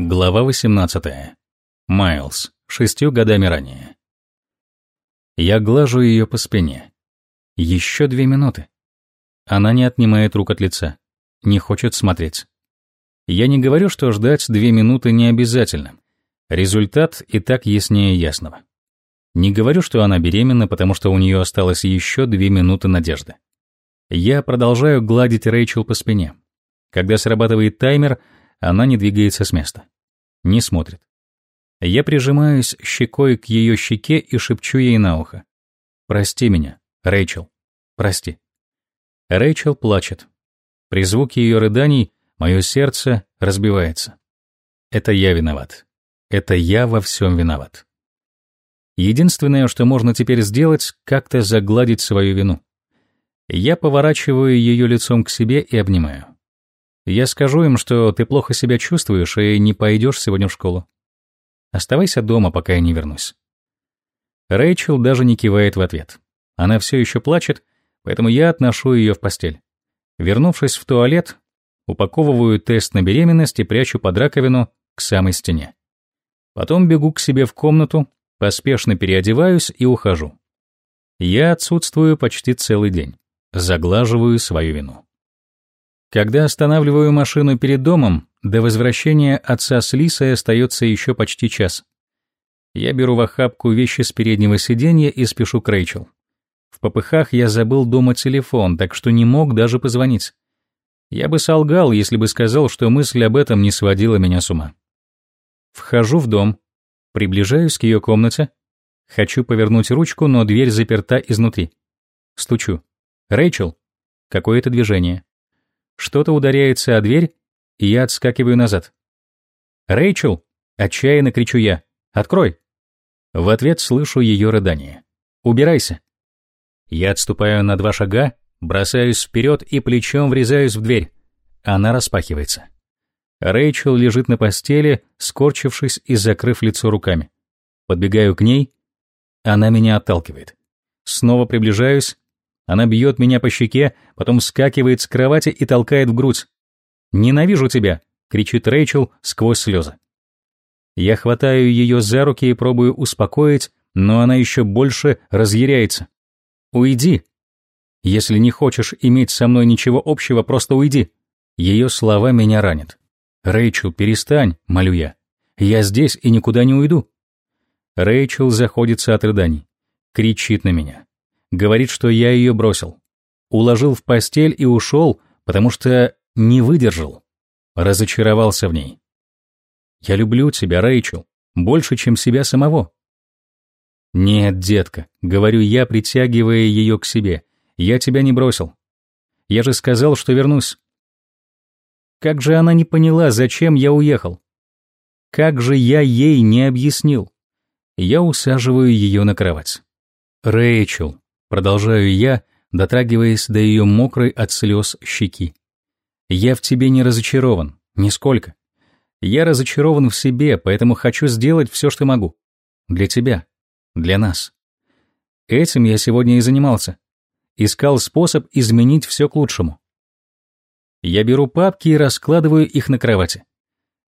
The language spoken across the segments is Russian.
Глава 18. Майлз, шестью годами ранее. Я глажу ее по спине. Еще две минуты. Она не отнимает рук от лица, не хочет смотреть. Я не говорю, что ждать две минуты не обязательно. Результат и так яснее ясного. Не говорю, что она беременна, потому что у нее осталось еще две минуты надежды. Я продолжаю гладить Рэйчел по спине. Когда срабатывает таймер — она не двигается с места. Не смотрит. Я прижимаюсь щекой к ее щеке и шепчу ей на ухо. «Прости меня, Рэйчел. Прости». Рэйчел плачет. При звуке ее рыданий мое сердце разбивается. Это я виноват. Это я во всем виноват. Единственное, что можно теперь сделать, как-то загладить свою вину. Я поворачиваю ее лицом к себе и обнимаю. Я скажу им, что ты плохо себя чувствуешь и не пойдешь сегодня в школу. Оставайся дома, пока я не вернусь. Рэйчел даже не кивает в ответ. Она все еще плачет, поэтому я отношу ее в постель. Вернувшись в туалет, упаковываю тест на беременность и прячу под раковину к самой стене. Потом бегу к себе в комнату, поспешно переодеваюсь и ухожу. Я отсутствую почти целый день. Заглаживаю свою вину. Когда останавливаю машину перед домом, до возвращения отца с Лисой остается еще почти час. Я беру в охапку вещи с переднего сиденья и спешу к Рэйчел. В попыхах я забыл дома телефон, так что не мог даже позвонить. Я бы солгал, если бы сказал, что мысль об этом не сводила меня с ума. Вхожу в дом, приближаюсь к ее комнате, хочу повернуть ручку, но дверь заперта изнутри. Стучу. «Рэйчел!» Какое-то движение. Что-то ударяется о дверь, и я отскакиваю назад. «Рэйчел!» — отчаянно кричу я. «Открой!» В ответ слышу ее рыдание. «Убирайся!» Я отступаю на два шага, бросаюсь вперед и плечом врезаюсь в дверь. Она распахивается. Рэйчел лежит на постели, скорчившись и закрыв лицо руками. Подбегаю к ней. Она меня отталкивает. Снова приближаюсь, она бьет меня по щеке, потом вскакивает с кровати и толкает в грудь. «Ненавижу тебя!» — кричит Рэйчел сквозь слезы. Я хватаю ее за руки и пробую успокоить, но она еще больше разъяряется. «Уйди!» «Если не хочешь иметь со мной ничего общего, просто уйди!» Ее слова меня ранят. «Рэйчел, перестань!» — молю я. «Я здесь и никуда не уйду!» Рэйчел заходится от рыданий. Кричит на меня. Говорит, что я ее бросил. Уложил в постель и ушел, потому что не выдержал. Разочаровался в ней. Я люблю тебя, Рэйчел, больше, чем себя самого. Нет, детка, говорю я, притягивая ее к себе. Я тебя не бросил. Я же сказал, что вернусь. Как же она не поняла, зачем я уехал? Как же я ей не объяснил? Я усаживаю ее на кровать. Рэйчел, Продолжаю я, дотрагиваясь до ее мокрой от слез щеки. Я в тебе не разочарован, нисколько. Я разочарован в себе, поэтому хочу сделать все, что могу. Для тебя, для нас. Этим я сегодня и занимался. Искал способ изменить все к лучшему. Я беру папки и раскладываю их на кровати.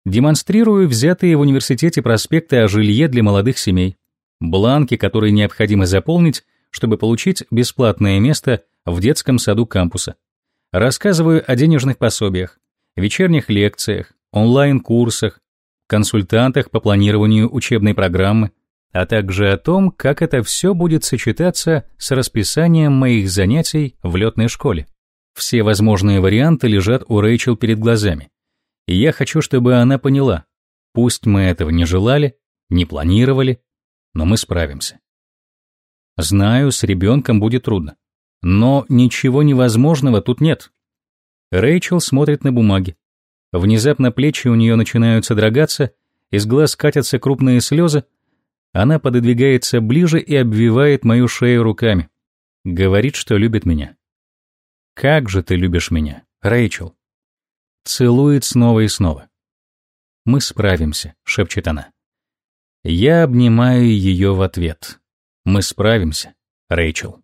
Демонстрирую взятые в университете проспекты о жилье для молодых семей, бланки, которые необходимо заполнить, чтобы получить бесплатное место в детском саду кампуса. Рассказываю о денежных пособиях, вечерних лекциях, онлайн-курсах, консультантах по планированию учебной программы, а также о том, как это все будет сочетаться с расписанием моих занятий в летной школе. Все возможные варианты лежат у Рэйчел перед глазами. И я хочу, чтобы она поняла, пусть мы этого не желали, не планировали, но мы справимся. Знаю, с ребенком будет трудно. Но ничего невозможного тут нет. Рэйчел смотрит на бумаги. Внезапно плечи у нее начинают содрогаться, из глаз катятся крупные слезы. Она пододвигается ближе и обвивает мою шею руками. Говорит, что любит меня. «Как же ты любишь меня, Рэйчел?» Целует снова и снова. «Мы справимся», — шепчет она. Я обнимаю ее в ответ. Мы справимся, Рэйчел.